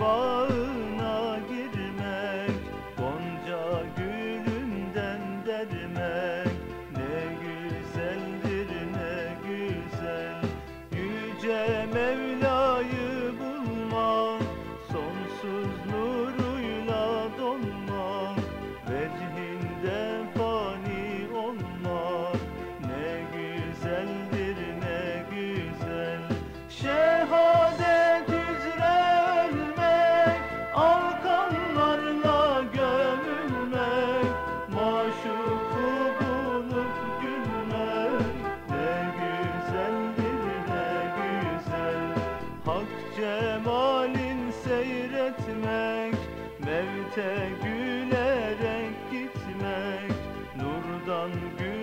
bağına girmek Hak cemalin seyretmek Mevte gülerek gitmek Nurdan gül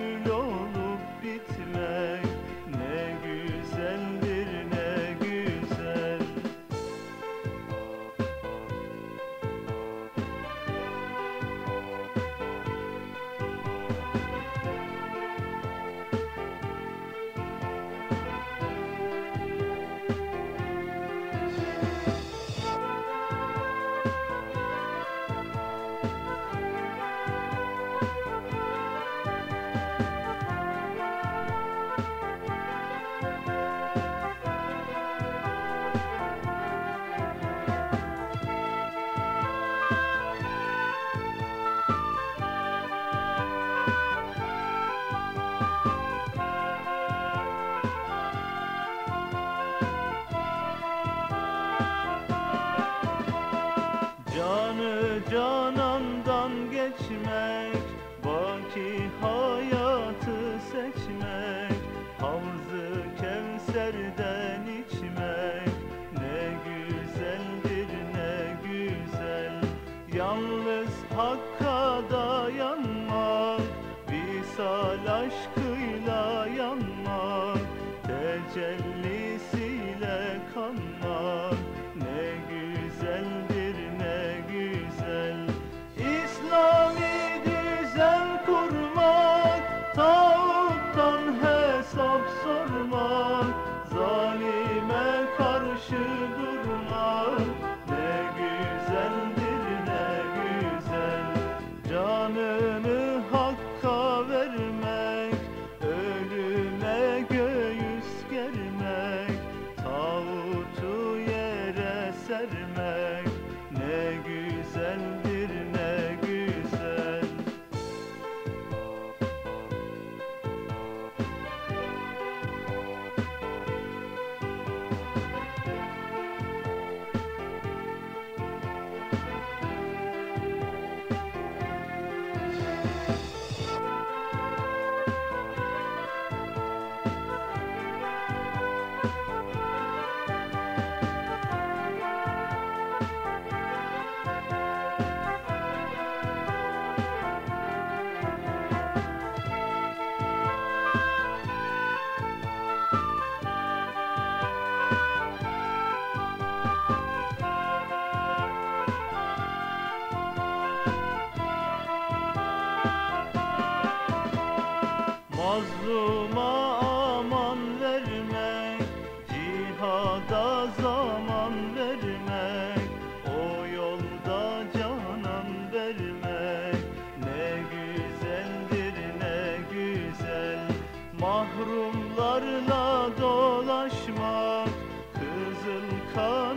Canı canandan geçmek Baki hayatı seçmek Havzı Kevser'den içmek. Ne güzeldir ne güzel. Yalnız Hakk'a dayanmak Visal aşkıyla yanmak Tecellisiyle Mazluma aman vermek Cihada zaman vermek O yolda canan vermek Ne güzeldir ne güzel. Mahrumlarla dolaşmak Kızıl kana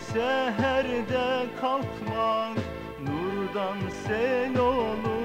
seherde kalkmak Nurdan sel olur